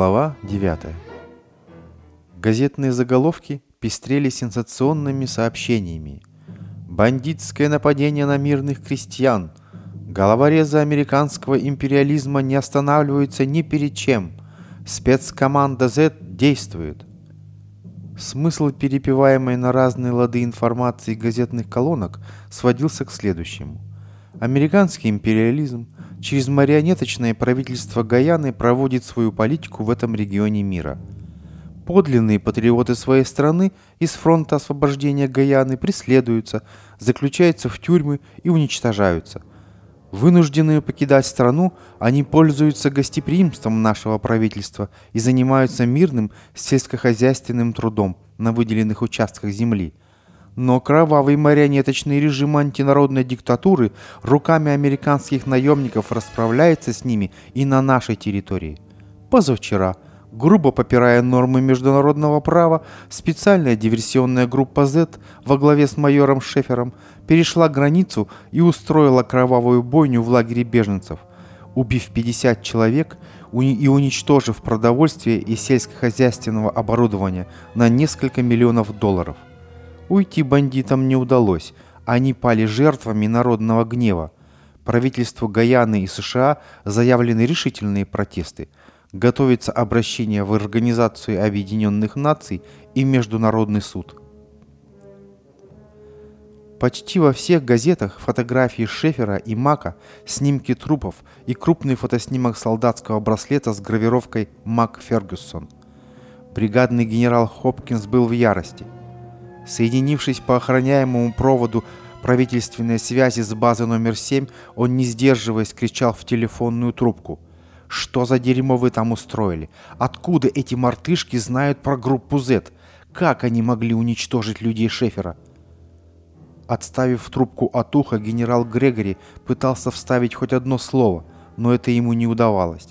Глава 9. Газетные заголовки пестрели сенсационными сообщениями. Бандитское нападение на мирных крестьян. Головорезы американского империализма не останавливаются ни перед чем. Спецкоманда Z действует. Смысл перепеваемой на разные лады информации газетных колонок сводился к следующему. Американский империализм – через марионеточное правительство Гаяны проводит свою политику в этом регионе мира. Подлинные патриоты своей страны из фронта освобождения Гаяны преследуются, заключаются в тюрьмы и уничтожаются. Вынужденные покидать страну, они пользуются гостеприимством нашего правительства и занимаются мирным сельскохозяйственным трудом на выделенных участках земли – но кровавый марионеточный режим антинародной диктатуры руками американских наемников расправляется с ними и на нашей территории. Позавчера, грубо попирая нормы международного права, специальная диверсионная группа Z во главе с майором Шефером перешла границу и устроила кровавую бойню в лагере беженцев, убив 50 человек и уничтожив продовольствие и сельскохозяйственного оборудования на несколько миллионов долларов. Уйти бандитам не удалось, они пали жертвами народного гнева. Правительству Гаяны и США заявлены решительные протесты. Готовится обращение в Организацию Объединенных Наций и Международный суд. Почти во всех газетах фотографии Шефера и Мака, снимки трупов и крупный фотоснимок солдатского браслета с гравировкой «Мак Фергюсон». Бригадный генерал Хопкинс был в ярости – Соединившись по охраняемому проводу правительственной связи с базой номер 7, он, не сдерживаясь, кричал в телефонную трубку. «Что за дерьмо вы там устроили? Откуда эти мартышки знают про группу Z? Как они могли уничтожить людей Шефера?» Отставив трубку от уха, генерал Грегори пытался вставить хоть одно слово, но это ему не удавалось.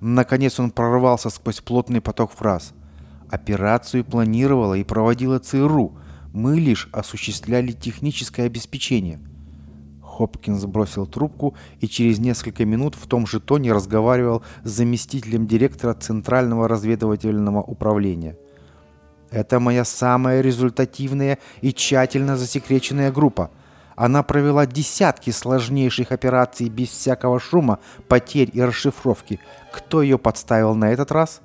Наконец он прорвался сквозь плотный поток фраз – Операцию планировала и проводила ЦРУ. Мы лишь осуществляли техническое обеспечение. Хопкинс бросил трубку и через несколько минут в том же тоне разговаривал с заместителем директора Центрального разведывательного управления. «Это моя самая результативная и тщательно засекреченная группа. Она провела десятки сложнейших операций без всякого шума, потерь и расшифровки. Кто ее подставил на этот раз?»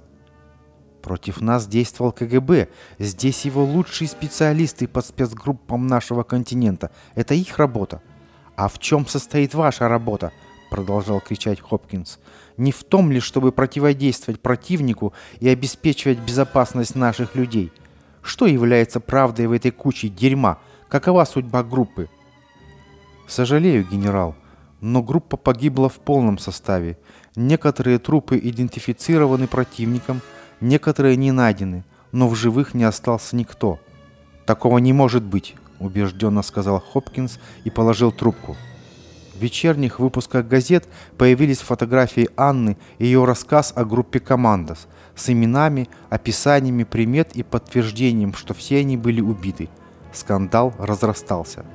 Против нас действовал КГБ. Здесь его лучшие специалисты по спецгруппам нашего континента. Это их работа. А в чем состоит ваша работа? Продолжал кричать Хопкинс. Не в том ли, чтобы противодействовать противнику и обеспечивать безопасность наших людей? Что является правдой в этой куче дерьма? Какова судьба группы? Сожалею, генерал, но группа погибла в полном составе. Некоторые трупы идентифицированы противником – Некоторые не найдены, но в живых не остался никто. «Такого не может быть», – убежденно сказал Хопкинс и положил трубку. В вечерних выпусках газет появились фотографии Анны и ее рассказ о группе «Командос» с именами, описаниями примет и подтверждением, что все они были убиты. Скандал разрастался.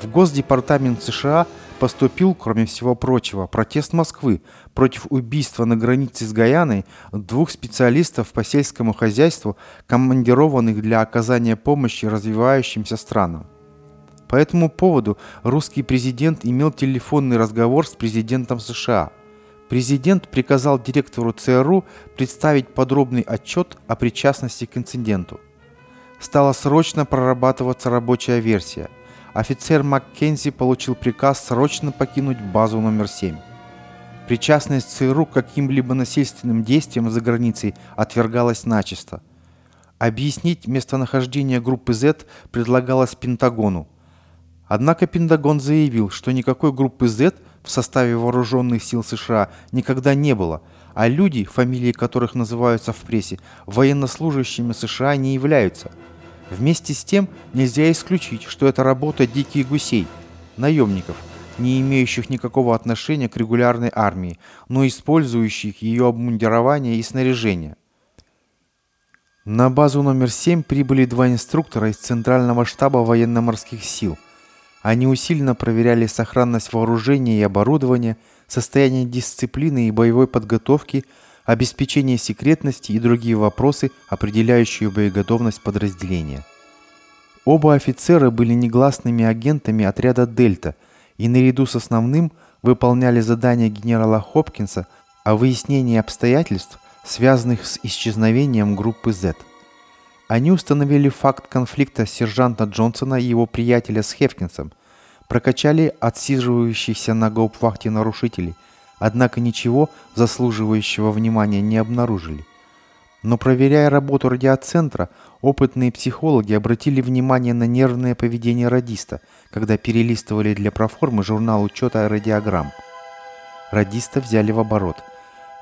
В Госдепартамент США – поступил, кроме всего прочего, протест Москвы против убийства на границе с Гаяной двух специалистов по сельскому хозяйству, командированных для оказания помощи развивающимся странам. По этому поводу русский президент имел телефонный разговор с президентом США. Президент приказал директору ЦРУ представить подробный отчет о причастности к инциденту. Стала срочно прорабатываться рабочая версия – офицер Маккензи получил приказ срочно покинуть базу номер 7. Причастность ЦРУ к каким-либо насильственным действиям за границей отвергалась начисто. Объяснить местонахождение группы Z предлагалось Пентагону. Однако Пентагон заявил, что никакой группы Z в составе вооруженных сил США никогда не было, а люди, фамилии которых называются в прессе, военнослужащими США не являются – Вместе с тем нельзя исключить, что это работа диких гусей, наемников, не имеющих никакого отношения к регулярной армии, но использующих ее обмундирование и снаряжение. На базу номер 7 прибыли два инструктора из Центрального штаба военно-морских сил. Они усиленно проверяли сохранность вооружения и оборудования, состояние дисциплины и боевой подготовки, обеспечение секретности и другие вопросы, определяющие боеготовность подразделения. Оба офицера были негласными агентами отряда «Дельта» и наряду с основным выполняли задания генерала Хопкинса о выяснении обстоятельств, связанных с исчезновением группы Z. Они установили факт конфликта сержанта Джонсона и его приятеля с Хефкинсом, прокачали отсиживающихся на гауптвахте нарушителей, однако ничего заслуживающего внимания не обнаружили. Но проверяя работу радиоцентра, опытные психологи обратили внимание на нервное поведение радиста, когда перелистывали для проформы журнал учета радиограмм. Радиста взяли в оборот.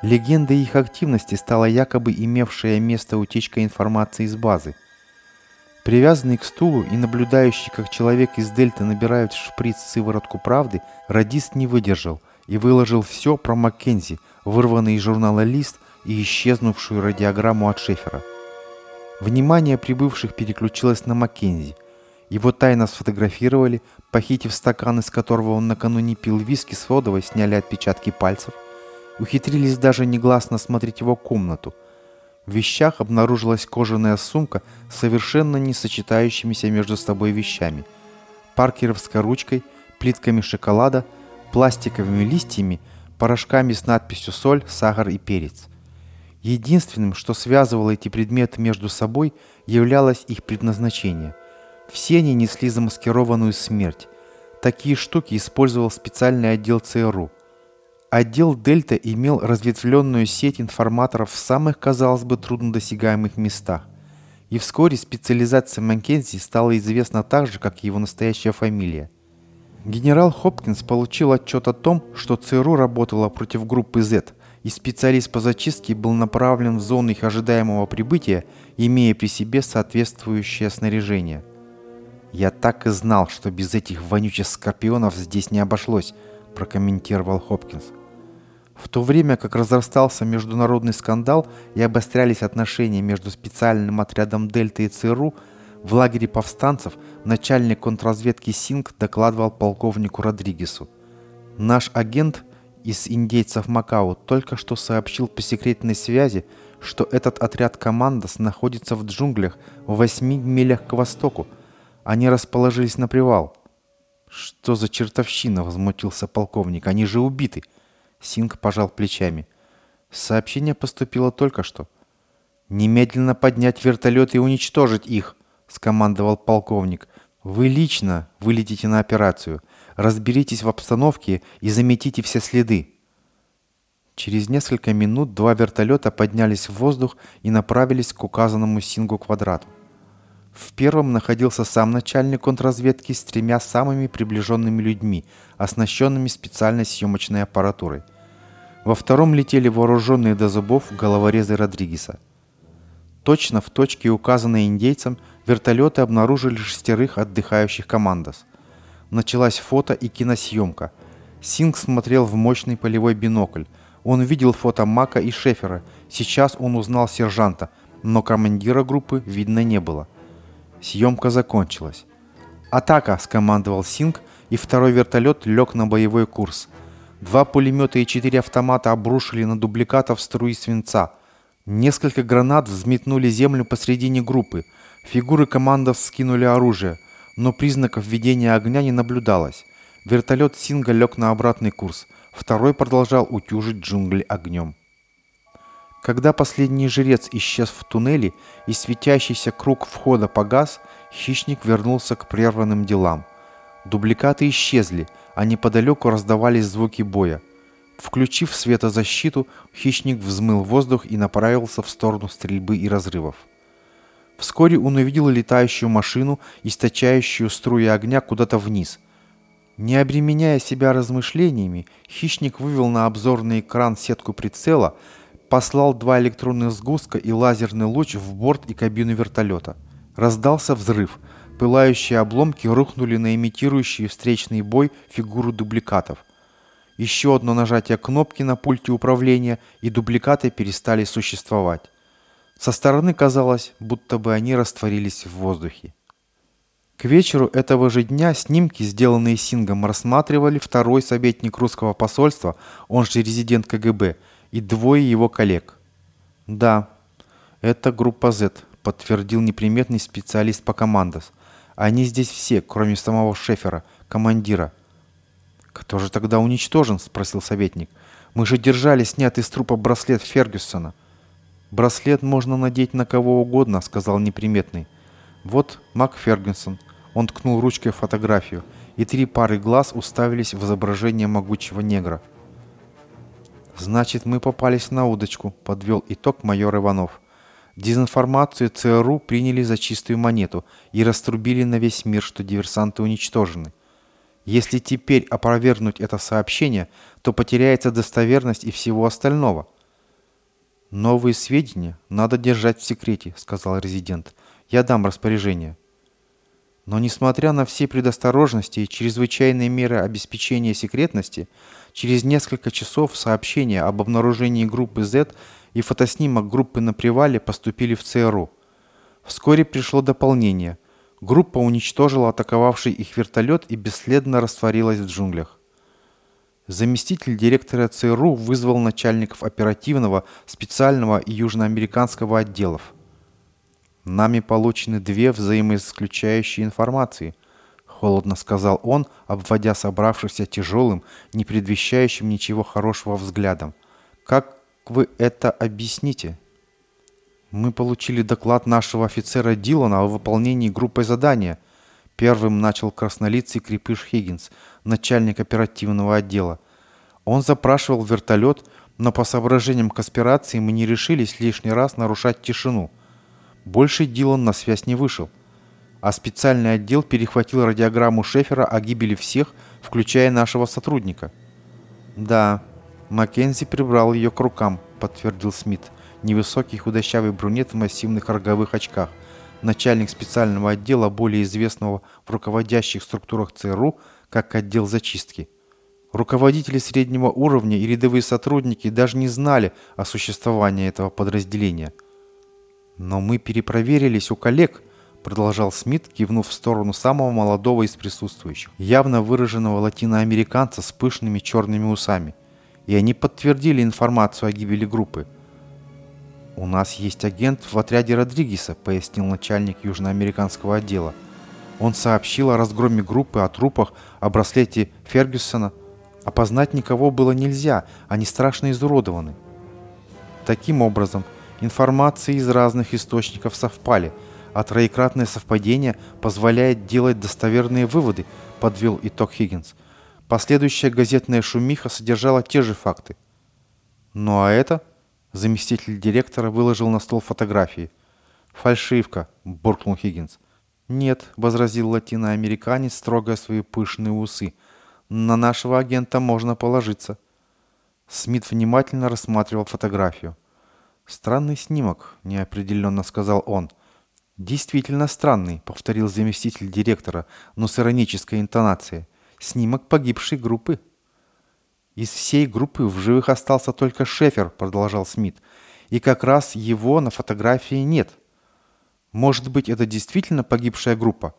Легендой их активности стала якобы имевшая место утечка информации из базы. Привязанный к стулу и наблюдающий, как человек из Дельты набирает в шприц сыворотку правды, радист не выдержал и выложил все про Маккензи, вырванный из журнала «Лист», и исчезнувшую радиограмму от Шефера. Внимание прибывших переключилось на Маккензи. Его тайно сфотографировали, похитив стакан, из которого он накануне пил виски с водовой, сняли отпечатки пальцев. Ухитрились даже негласно смотреть его комнату. В вещах обнаружилась кожаная сумка с совершенно не сочетающимися между собой вещами. Паркеровской ручкой, плитками шоколада, пластиковыми листьями, порошками с надписью «Соль», «Сахар» и «Перец». Единственным, что связывало эти предметы между собой, являлось их предназначение. Все они несли замаскированную смерть. Такие штуки использовал специальный отдел ЦРУ. Отдел «Дельта» имел разветвленную сеть информаторов в самых, казалось бы, труднодосягаемых местах. И вскоре специализация Маккензи стала известна так же, как и его настоящая фамилия. Генерал Хопкинс получил отчет о том, что ЦРУ работала против группы Z – и специалист по зачистке был направлен в зону их ожидаемого прибытия, имея при себе соответствующее снаряжение. «Я так и знал, что без этих вонючих скорпионов здесь не обошлось», – прокомментировал Хопкинс. В то время как разрастался международный скандал и обострялись отношения между специальным отрядом Дельта и ЦРУ, в лагере повстанцев начальник контрразведки Синг докладывал полковнику Родригесу. «Наш агент из индейцев Макао только что сообщил по секретной связи, что этот отряд командос находится в джунглях в восьми милях к востоку. Они расположились на привал. «Что за чертовщина?» — возмутился полковник. «Они же убиты!» Синг пожал плечами. «Сообщение поступило только что». «Немедленно поднять вертолет и уничтожить их!» — скомандовал полковник. «Вы лично вылетите на операцию разберитесь в обстановке и заметите все следы. Через несколько минут два вертолета поднялись в воздух и направились к указанному Сингу квадрату. В первом находился сам начальник контрразведки с тремя самыми приближенными людьми, оснащенными специальной съемочной аппаратурой. Во втором летели вооруженные до зубов головорезы Родригеса. Точно в точке, указанной индейцам, вертолеты обнаружили шестерых отдыхающих командос – началась фото и киносъемка. Синг смотрел в мощный полевой бинокль. Он видел фото Мака и Шефера. Сейчас он узнал сержанта, но командира группы видно не было. Съемка закончилась. «Атака!» – скомандовал Синг, и второй вертолет лег на боевой курс. Два пулемета и четыре автомата обрушили на дубликатов струи свинца. Несколько гранат взметнули землю посредине группы. Фигуры командов скинули оружие – но признаков ведения огня не наблюдалось. Вертолет Синга лег на обратный курс, второй продолжал утюжить джунгли огнем. Когда последний жрец исчез в туннеле и светящийся круг входа погас, хищник вернулся к прерванным делам. Дубликаты исчезли, а неподалеку раздавались звуки боя. Включив светозащиту, хищник взмыл воздух и направился в сторону стрельбы и разрывов. Вскоре он увидел летающую машину, источающую струи огня куда-то вниз. Не обременяя себя размышлениями, хищник вывел на обзорный экран сетку прицела, послал два электронных сгустка и лазерный луч в борт и кабину вертолета. Раздался взрыв. Пылающие обломки рухнули на имитирующие встречный бой фигуру дубликатов. Еще одно нажатие кнопки на пульте управления, и дубликаты перестали существовать. Со стороны казалось, будто бы они растворились в воздухе. К вечеру этого же дня снимки, сделанные Сингом, рассматривали второй советник русского посольства, он же резидент КГБ, и двое его коллег. Да, это группа Z, подтвердил неприметный специалист по командос. Они здесь все, кроме самого Шефера, командира. «Кто же тогда уничтожен?» – спросил советник. «Мы же держали снятый с трупа браслет Фергюсона». «Браслет можно надеть на кого угодно», – сказал неприметный. «Вот Мак Фергюсон». Он ткнул ручкой в фотографию, и три пары глаз уставились в изображение могучего негра. «Значит, мы попались на удочку», – подвел итог майор Иванов. Дезинформацию ЦРУ приняли за чистую монету и раструбили на весь мир, что диверсанты уничтожены. Если теперь опровергнуть это сообщение, то потеряется достоверность и всего остального. «Новые сведения надо держать в секрете», — сказал резидент. «Я дам распоряжение». Но несмотря на все предосторожности и чрезвычайные меры обеспечения секретности, через несколько часов сообщения об обнаружении группы Z и фотоснимок группы на привале поступили в ЦРУ. Вскоре пришло дополнение. Группа уничтожила атаковавший их вертолет и бесследно растворилась в джунглях. Заместитель директора ЦРУ вызвал начальников оперативного, специального и южноамериканского отделов. «Нами получены две взаимоисключающие информации», — холодно сказал он, обводя собравшихся тяжелым, не предвещающим ничего хорошего взглядом. «Как вы это объясните? Мы получили доклад нашего офицера Дилана о выполнении группой задания. Первым начал краснолицый крепыш Хиггинс, начальник оперативного отдела. Он запрашивал вертолет, но по соображениям конспирации мы не решились лишний раз нарушать тишину. Больше Дилан на связь не вышел. А специальный отдел перехватил радиограмму Шефера о гибели всех, включая нашего сотрудника. Да, Маккензи прибрал ее к рукам, подтвердил Смит. Невысокий худощавый брюнет в массивных роговых очках. Начальник специального отдела, более известного в руководящих структурах ЦРУ, как отдел зачистки. Руководители среднего уровня и рядовые сотрудники даже не знали о существовании этого подразделения. «Но мы перепроверились у коллег», — продолжал Смит, кивнув в сторону самого молодого из присутствующих, явно выраженного латиноамериканца с пышными черными усами и они подтвердили информацию о гибели группы. «У нас есть агент в отряде Родригеса», — пояснил начальник южноамериканского отдела. Он сообщил о разгроме группы, о трупах, о браслете Фергюсона. Опознать никого было нельзя, они страшно изуродованы. Таким образом, информации из разных источников совпали, а троекратное совпадение позволяет делать достоверные выводы, подвел итог Хиггинс. Последующая газетная шумиха содержала те же факты. Ну а это... Заместитель директора выложил на стол фотографии. «Фальшивка», — буркнул Хиггинс. «Нет», — возразил латиноамериканец, строгая свои пышные усы. «На нашего агента можно положиться». Смит внимательно рассматривал фотографию. «Странный снимок», — неопределенно сказал он. «Действительно странный», — повторил заместитель директора, но с иронической интонацией снимок погибшей группы. Из всей группы в живых остался только Шефер, продолжал Смит. И как раз его на фотографии нет. Может быть, это действительно погибшая группа?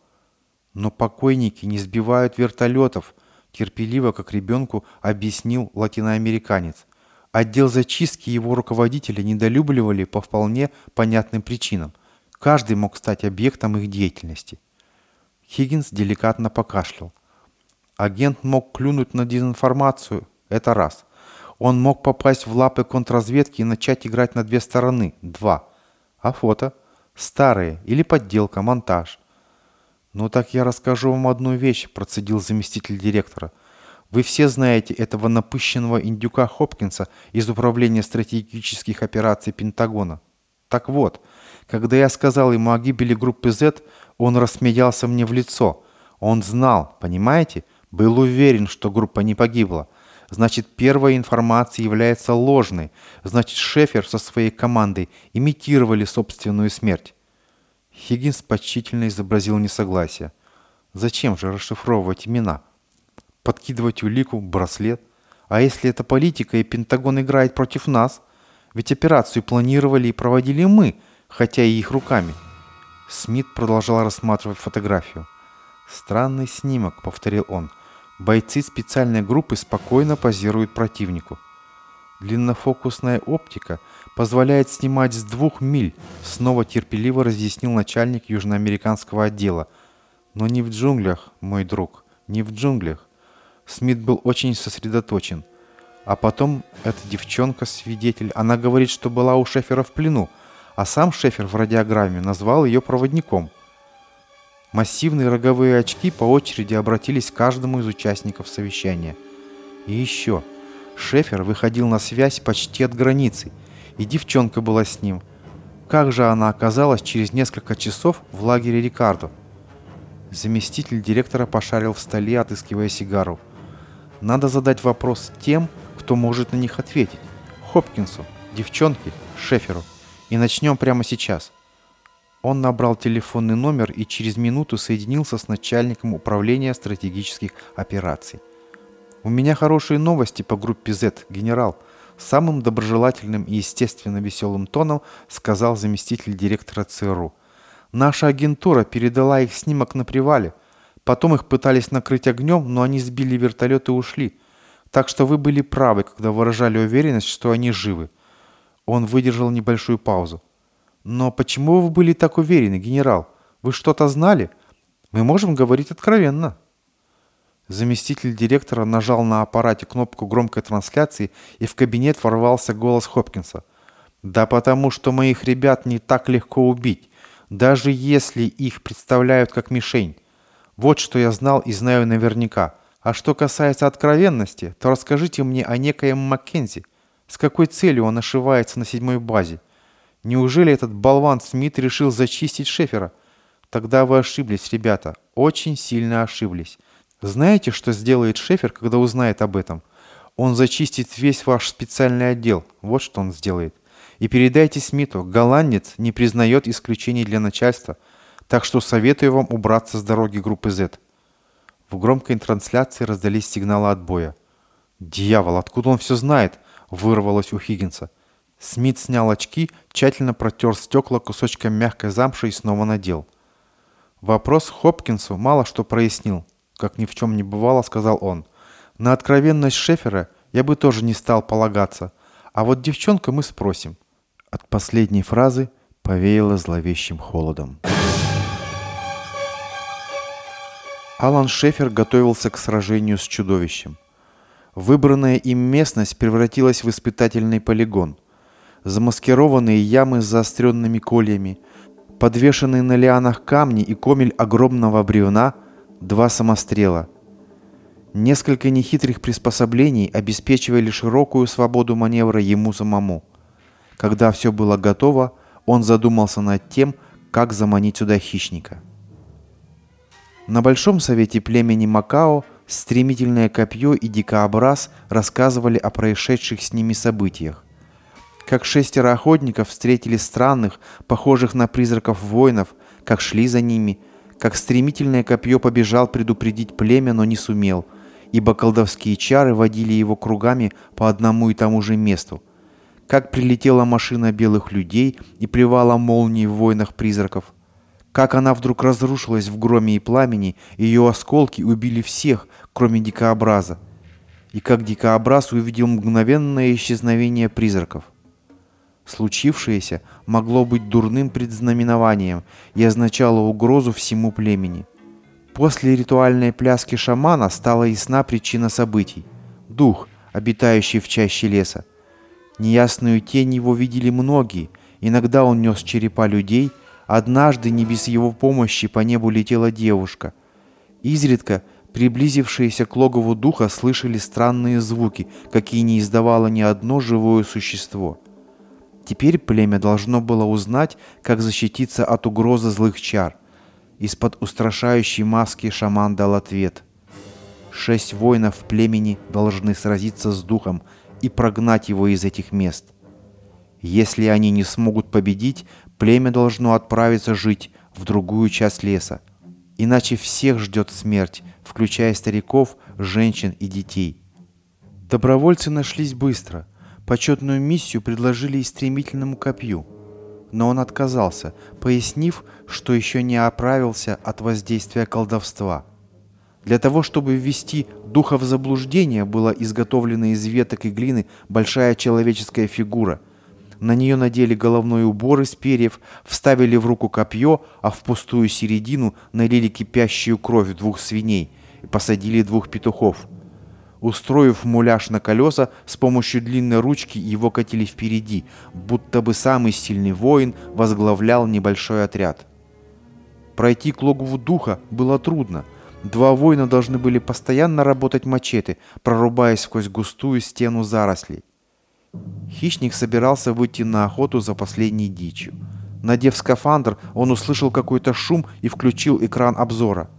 Но покойники не сбивают вертолетов, терпеливо, как ребенку, объяснил латиноамериканец. Отдел зачистки его руководители недолюбливали по вполне понятным причинам. Каждый мог стать объектом их деятельности. Хиггинс деликатно покашлял. Агент мог клюнуть на дезинформацию. Это раз. Он мог попасть в лапы контрразведки и начать играть на две стороны. Два. А фото? Старые. Или подделка, монтаж. «Ну так я расскажу вам одну вещь», – процедил заместитель директора. «Вы все знаете этого напыщенного индюка Хопкинса из Управления стратегических операций Пентагона. Так вот, когда я сказал ему о гибели группы Z, он рассмеялся мне в лицо. Он знал, понимаете? Был уверен, что группа не погибла. Значит, первая информация является ложной. Значит, Шефер со своей командой имитировали собственную смерть. Хиггинс почтительно изобразил несогласие. Зачем же расшифровывать имена? Подкидывать улику, браслет? А если это политика и Пентагон играет против нас? Ведь операцию планировали и проводили мы, хотя и их руками. Смит продолжал рассматривать фотографию. «Странный снимок», — повторил он. Бойцы специальной группы спокойно позируют противнику. длиннофокусная оптика позволяет снимать с двух миль, снова терпеливо разъяснил начальник южноамериканского отдела. Но не в джунглях, мой друг, не в джунглях. Смит был очень сосредоточен. А потом эта девчонка-свидетель, она говорит, что была у Шефера в плену, а сам Шефер в радиограмме назвал ее проводником. Массивные роговые очки по очереди обратились к каждому из участников совещания. И еще. Шефер выходил на связь почти от границы, и девчонка была с ним. Как же она оказалась через несколько часов в лагере Рикардо? Заместитель директора пошарил в столе, отыскивая сигару. Надо задать вопрос тем, кто может на них ответить. Хопкинсу, девчонке, Шеферу. И начнем прямо сейчас. Он набрал телефонный номер и через минуту соединился с начальником управления стратегических операций. «У меня хорошие новости по группе Z, генерал», самым доброжелательным и естественно веселым тоном сказал заместитель директора ЦРУ. «Наша агентура передала их снимок на привале. Потом их пытались накрыть огнем, но они сбили вертолет и ушли. Так что вы были правы, когда выражали уверенность, что они живы». Он выдержал небольшую паузу. «Но почему вы были так уверены, генерал? Вы что-то знали? Мы можем говорить откровенно». Заместитель директора нажал на аппарате кнопку громкой трансляции, и в кабинет ворвался голос Хопкинса. «Да потому что моих ребят не так легко убить, даже если их представляют как мишень. Вот что я знал и знаю наверняка. А что касается откровенности, то расскажите мне о некоем Маккензи. С какой целью он ошивается на седьмой базе? Неужели этот болван Смит решил зачистить Шефера? Тогда вы ошиблись, ребята, очень сильно ошиблись. Знаете, что сделает Шефер, когда узнает об этом? Он зачистит весь ваш специальный отдел. Вот что он сделает. И передайте Смиту, голландец не признает исключений для начальства, так что советую вам убраться с дороги группы Z. В громкой трансляции раздались сигналы отбоя. «Дьявол, откуда он все знает?» – вырвалось у Хиггинса. Смит снял очки, тщательно протер стекла кусочком мягкой замши и снова надел. Вопрос Хопкинсу мало что прояснил как ни в чем не бывало, сказал он. На откровенность Шефера я бы тоже не стал полагаться. А вот девчонка мы спросим. От последней фразы повеяло зловещим холодом. Алан Шефер готовился к сражению с чудовищем. Выбранная им местность превратилась в испытательный полигон. Замаскированные ямы с заостренными кольями, подвешенные на лианах камни и комель огромного бревна – два самострела. Несколько нехитрых приспособлений обеспечивали широкую свободу маневра ему самому. Когда все было готово, он задумался над тем, как заманить сюда хищника. На Большом Совете племени Макао стремительное копье и дикообраз рассказывали о происшедших с ними событиях. Как шестеро охотников встретили странных, похожих на призраков воинов, как шли за ними – как стремительное копье побежал предупредить племя, но не сумел, ибо колдовские чары водили его кругами по одному и тому же месту. Как прилетела машина белых людей и плевала молнии в войнах призраков. Как она вдруг разрушилась в громе и пламени, и ее осколки убили всех, кроме дикообраза. И как дикообраз увидел мгновенное исчезновение призраков. Случившееся могло быть дурным предзнаменованием и означало угрозу всему племени. После ритуальной пляски шамана стала ясна причина событий – дух, обитающий в чаще леса. Неясную тень его видели многие, иногда он нес черепа людей, однажды не без его помощи по небу летела девушка. Изредка приблизившиеся к логову духа слышали странные звуки, какие не издавало ни одно живое существо – Теперь племя должно было узнать, как защититься от угрозы злых чар. Из-под устрашающей маски шаман дал ответ. Шесть воинов племени должны сразиться с духом и прогнать его из этих мест. Если они не смогут победить, племя должно отправиться жить в другую часть леса. Иначе всех ждет смерть, включая стариков, женщин и детей. Добровольцы нашлись быстро – Почетную миссию предложили и стремительному копью, но он отказался, пояснив, что еще не оправился от воздействия колдовства. Для того, чтобы ввести духа в заблуждение, была изготовлена из веток и глины большая человеческая фигура. На нее надели головной убор из перьев, вставили в руку копье, а в пустую середину налили кипящую кровь двух свиней и посадили двух петухов. Устроив муляж на колеса, с помощью длинной ручки его катили впереди, будто бы самый сильный воин возглавлял небольшой отряд. Пройти к логову духа было трудно – Два воина должны были постоянно работать мачете, прорубаясь сквозь густую стену зарослей. Хищник собирался выйти на охоту за последней дичью. Надев скафандр, он услышал какой-то шум и включил экран обзора.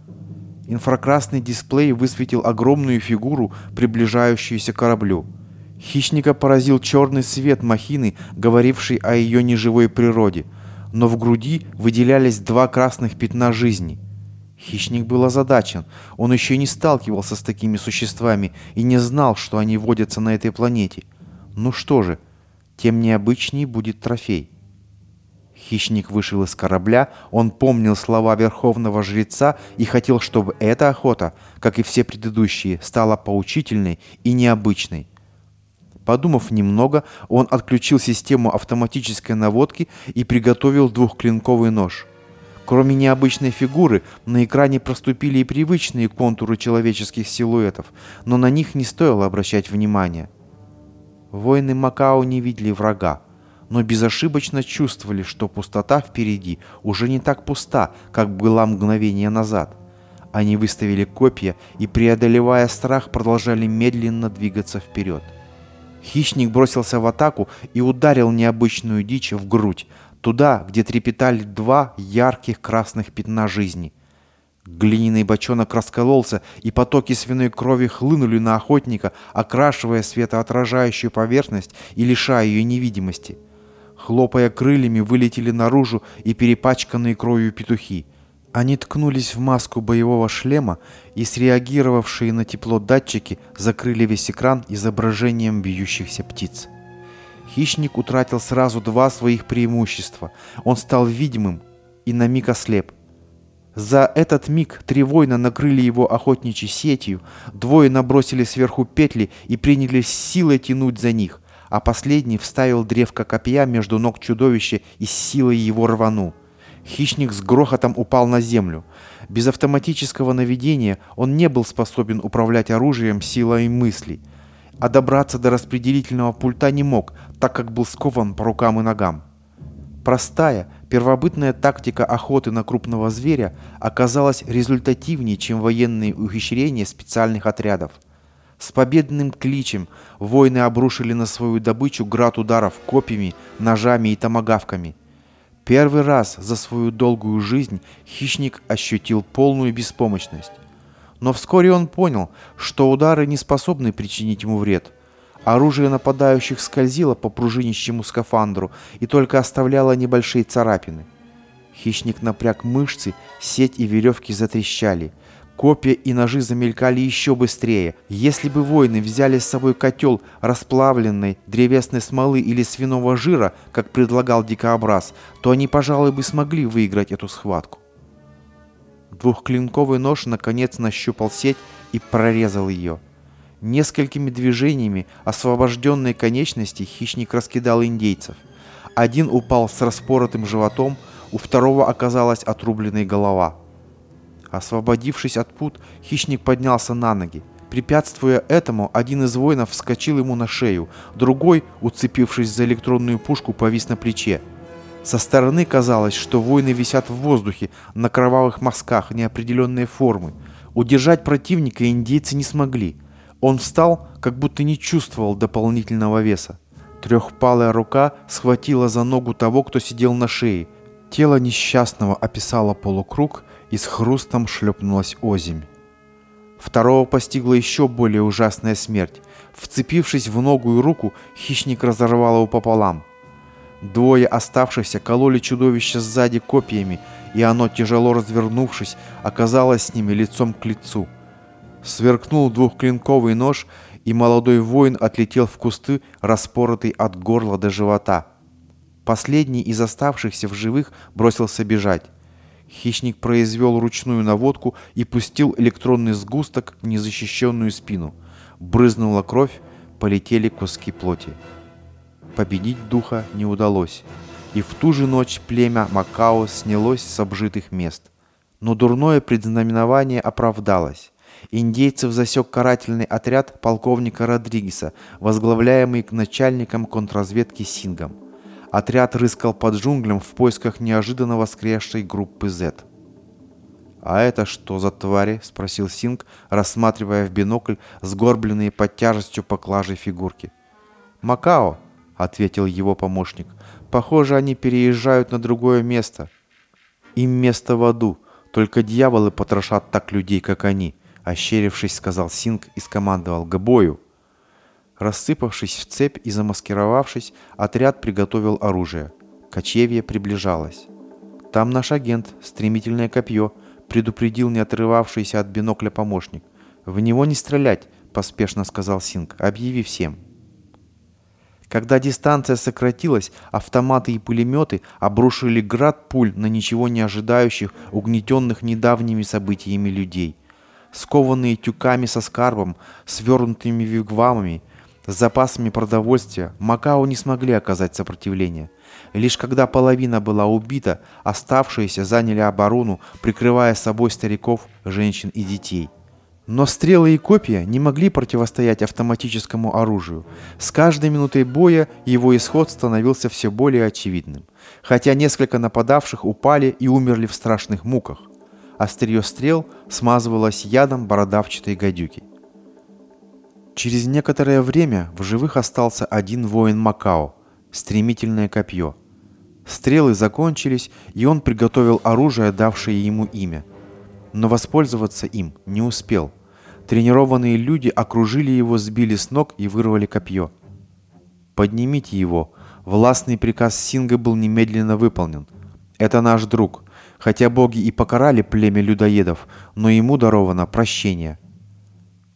Инфракрасный дисплей высветил огромную фигуру, приближающуюся к кораблю. Хищника поразил черный свет махины, говоривший о ее неживой природе, но в груди выделялись два красных пятна жизни. Хищник был озадачен. Он еще не сталкивался с такими существами и не знал, что они водятся на этой планете. Ну что же, тем необычнее будет трофей. Хищник вышел из корабля, он помнил слова верховного жреца и хотел, чтобы эта охота, как и все предыдущие, стала поучительной и необычной. Подумав немного, он отключил систему автоматической наводки и приготовил двухклинковый нож – Кроме необычной фигуры, на экране проступили и привычные контуры человеческих силуэтов, но на них не стоило обращать внимания. Воины Макао не видели врага, но безошибочно чувствовали, что пустота впереди уже не так пуста, как была мгновение назад. Они выставили копья и, преодолевая страх, продолжали медленно двигаться вперед. Хищник бросился в атаку и ударил необычную дичь в грудь, туда, где трепетали два ярких красных пятна жизни. Глиняный бочонок раскололся, и потоки свиной крови хлынули на охотника, окрашивая светоотражающую поверхность и лишая ее невидимости. Хлопая крыльями, вылетели наружу и перепачканные кровью петухи. Они ткнулись в маску боевого шлема, и среагировавшие на тепло датчики закрыли весь экран изображением бьющихся птиц. Хищник утратил сразу два своих преимущества. Он стал видимым и на миг ослеп. За этот миг три воина накрыли его охотничьей сетью, двое набросили сверху петли и принялись силой тянуть за них, а последний вставил древко копья между ног чудовища и с силой его рванул. Хищник с грохотом упал на землю. Без автоматического наведения он не был способен управлять оружием силой мыслей – а добраться до распределительного пульта не мог, так как был скован по рукам и ногам. Простая, первобытная тактика охоты на крупного зверя оказалась результативнее, чем военные ухищрения специальных отрядов. С победным кличем воины обрушили на свою добычу град ударов копьями, ножами и томагавками. Первый раз за свою долгую жизнь хищник ощутил полную беспомощность. Но вскоре он понял, что удары не способны причинить ему вред. Оружие нападающих скользило по пружинищему скафандру и только оставляло небольшие царапины. Хищник напряг мышцы, сеть и веревки затрещали. Копья и ножи замелькали еще быстрее. Если бы воины взяли с собой котел расплавленной древесной смолы или свиного жира, как предлагал дикообраз, то они, пожалуй, бы смогли выиграть эту схватку. Двухклинковый нож наконец нащупал сеть и прорезал ее. Несколькими движениями освобожденной конечности хищник раскидал индейцев. Один упал с распоротым животом, у второго оказалась отрубленная голова. Освободившись от пут, хищник поднялся на ноги. Препятствуя этому, один из воинов вскочил ему на шею, другой, уцепившись за электронную пушку, повис на плече. Со стороны казалось, что воины висят в воздухе на кровавых мазках неопределенной формы. Удержать противника индейцы не смогли. Он встал, как будто не чувствовал дополнительного веса. Трехпалая рука схватила за ногу того, кто сидел на шее. Тело несчастного описало полукруг и с хрустом шлепнулось озимь. Второго постигла еще более ужасная смерть. Вцепившись в ногу и руку, хищник разорвал его пополам – Двое оставшихся кололи чудовище сзади копьями, и оно, тяжело развернувшись, оказалось с ними лицом к лицу. Сверкнул двухклинковый нож, и молодой воин отлетел в кусты, распоротый от горла до живота. Последний из оставшихся в живых бросился бежать. Хищник произвел ручную наводку и пустил электронный сгусток в незащищенную спину. Брызнула кровь, полетели куски плоти. Победить духа не удалось, и в ту же ночь племя Макао снялось с обжитых мест. Но дурное предзнаменование оправдалось. Индейцев засек карательный отряд полковника Родригеса, возглавляемый начальником контрразведки Сингом. Отряд рыскал под джунглям в поисках неожиданно воскресшей группы Z. «А это что за твари?» – спросил Синг, рассматривая в бинокль сгорбленные под тяжестью поклажей фигурки. «Макао», – ответил его помощник. «Похоже, они переезжают на другое место». «Им место в аду, только дьяволы потрошат так людей, как они», – ощерившись, сказал Синг и скомандовал «К бою!». Рассыпавшись в цепь и замаскировавшись, отряд приготовил оружие. Кочевье приближалось. «Там наш агент, стремительное копье», — предупредил не отрывавшийся от бинокля помощник. «В него не стрелять», — поспешно сказал Синг, — «объяви всем». Когда дистанция сократилась, автоматы и пулеметы обрушили град пуль на ничего не ожидающих, угнетенных недавними событиями людей. Скованные тюками со скарбом, свернутыми вигвамами — с запасами продовольствия Макао не смогли оказать сопротивление. Лишь когда половина была убита, оставшиеся заняли оборону, прикрывая собой стариков, женщин и детей. Но стрелы и копья не могли противостоять автоматическому оружию. С каждой минутой боя его исход становился все более очевидным. Хотя несколько нападавших упали и умерли в страшных муках. Острие стрел смазывалось ядом бородавчатой гадюки. Через некоторое время в живых остался один воин Макао – стремительное копье. Стрелы закончились, и он приготовил оружие, давшее ему имя. Но воспользоваться им не успел. Тренированные люди окружили его, сбили с ног и вырвали копье. «Поднимите его!» Властный приказ Синга был немедленно выполнен. «Это наш друг. Хотя боги и покарали племя людоедов, но ему даровано прощение».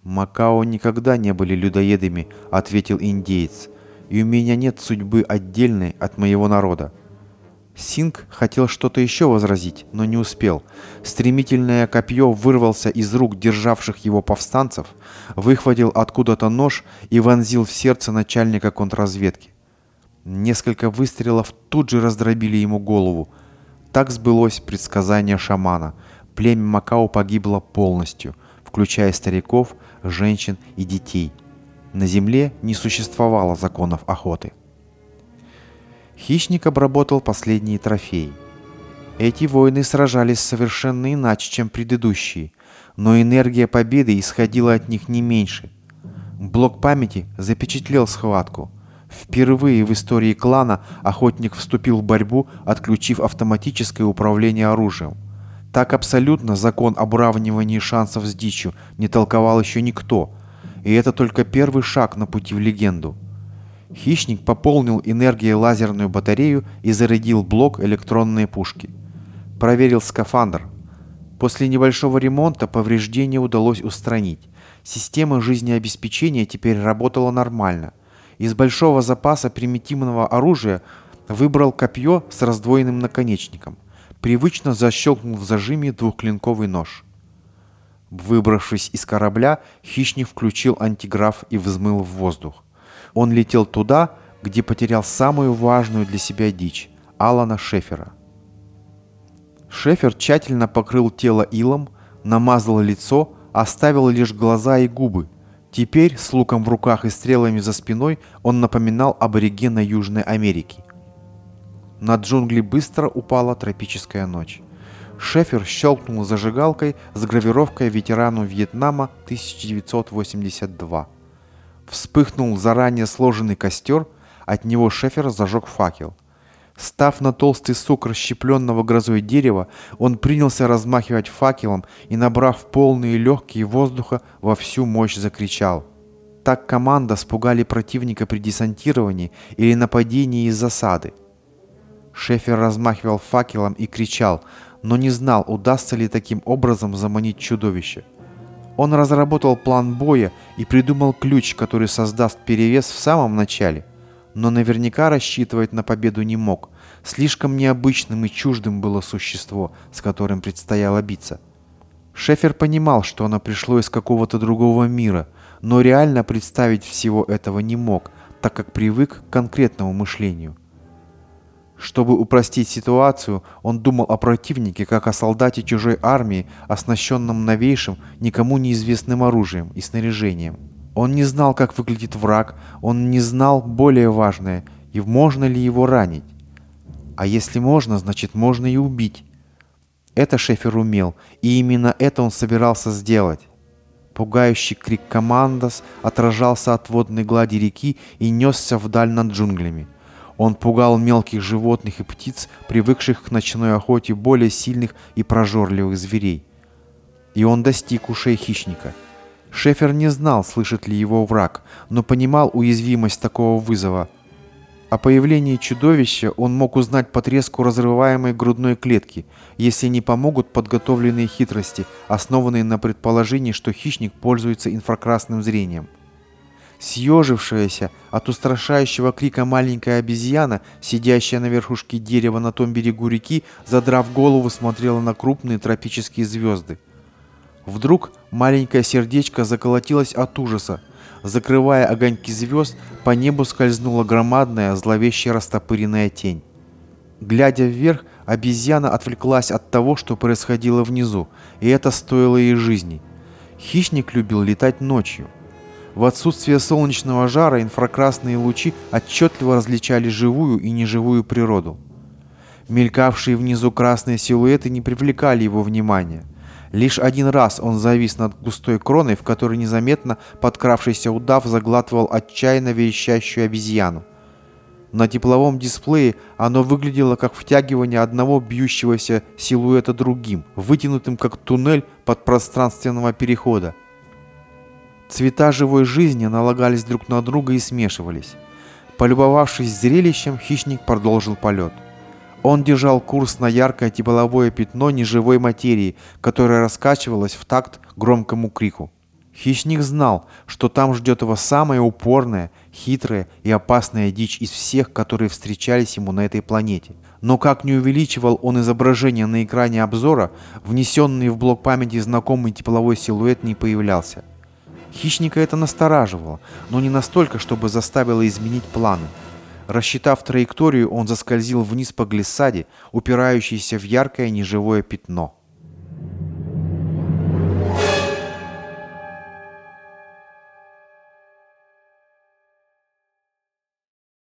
«Макао никогда не были людоедами», — ответил индеец. «И у меня нет судьбы отдельной от моего народа». Синг хотел что-то еще возразить, но не успел. Стремительное копье вырвался из рук державших его повстанцев, выхватил откуда-то нож и вонзил в сердце начальника контрразведки. Несколько выстрелов тут же раздробили ему голову. Так сбылось предсказание шамана. Племя Макао погибло полностью, включая стариков, женщин и детей. На земле не существовало законов охоты. Хищник обработал последние трофеи. Эти воины сражались совершенно иначе, чем предыдущие, но энергия победы исходила от них не меньше. Блок памяти запечатлел схватку. Впервые в истории клана охотник вступил в борьбу, отключив автоматическое управление оружием – так абсолютно закон об уравнивании шансов с дичью не толковал еще никто, и это только первый шаг на пути в легенду. Хищник пополнил энергией лазерную батарею и зарядил блок электронной пушки. Проверил скафандр. После небольшого ремонта повреждения удалось устранить. Система жизнеобеспечения теперь работала нормально. Из большого запаса примитивного оружия выбрал копье с раздвоенным наконечником – привычно защелкнул в зажиме двухклинковый нож. Выбравшись из корабля, хищник включил антиграф и взмыл в воздух. Он летел туда, где потерял самую важную для себя дичь – Алана Шефера. Шефер тщательно покрыл тело илом, намазал лицо, оставил лишь глаза и губы. Теперь, с луком в руках и стрелами за спиной, он напоминал аборигена Южной Америки. На джунгли быстро упала тропическая ночь. Шефер щелкнул зажигалкой с гравировкой ветерану Вьетнама 1982. Вспыхнул заранее сложенный костер, от него Шефер зажег факел. Став на толстый сук расщепленного грозой дерева, он принялся размахивать факелом и, набрав полные легкие воздуха, во всю мощь закричал. Так команда спугали противника при десантировании или нападении из засады. Шефер размахивал факелом и кричал, но не знал, удастся ли таким образом заманить чудовище. Он разработал план боя и придумал ключ, который создаст перевес в самом начале. но наверняка рассчитывать на победу не мог. Слишком необычным и чуждым было существо, с которым предстояло биться. Шефер понимал, что оно пришло из какого-то другого мира, но реально представить всего этого не мог, так как привык к конкретному мышлению. Чтобы упростить ситуацию, он думал о противнике как о солдате чужой армии, оснащенном новейшим, никому неизвестным оружием и снаряжением. Он не знал, как выглядит враг, он не знал более важное, и можно ли его ранить. А если можно, значит можно и убить. Это Шефер умел, и именно это он собирался сделать. Пугающий крик «Командос» отражался от водной глади реки и несся вдаль над джунглями. Он пугал мелких животных и птиц, привыкших к ночной охоте более сильных и прожорливых зверей. И он достиг ушей хищника. Шефер не знал, слышит ли его враг, но понимал уязвимость такого вызова. О появлении чудовища он мог узнать по треску разрываемой грудной клетки, если не помогут подготовленные хитрости, основанные на предположении, что хищник пользуется инфракрасным зрением – Съежившаяся от устрашающего крика маленькая обезьяна, сидящая на верхушке дерева на том берегу реки, задрав голову, смотрела на крупные тропические звезды. Вдруг маленькое сердечко заколотилось от ужаса. Закрывая огоньки звезд, по небу скользнула громадная, зловещая растопыренная тень. Глядя вверх, обезьяна отвлеклась от того, что происходило внизу, и это стоило ей жизни. Хищник любил летать ночью. В отсутствие солнечного жара инфракрасные лучи отчетливо различали живую и неживую природу. Мелькавшие внизу красные силуэты не привлекали его внимания. Лишь один раз он завис над густой кроной, в которой незаметно подкравшийся удав заглатывал отчаянно верещащую обезьяну. На тепловом дисплее оно выглядело как втягивание одного бьющегося силуэта другим, вытянутым как туннель подпространственного перехода. Цвета живой жизни налагались друг на друга и смешивались. Полюбовавшись зрелищем, хищник продолжил полет. Он держал курс на яркое тепловое пятно неживой материи, которое раскачивалось в такт громкому крику. Хищник знал, что там ждет его самая упорная, хитрая и опасная дичь из всех, которые встречались ему на этой планете. Но как не увеличивал он изображение на экране обзора, внесенный в блок памяти знакомый тепловой силуэт не появлялся. Хищника это настораживало, но не настолько, чтобы заставило изменить планы. Рассчитав траекторию, он заскользил вниз по глиссаде, упирающейся в яркое неживое пятно.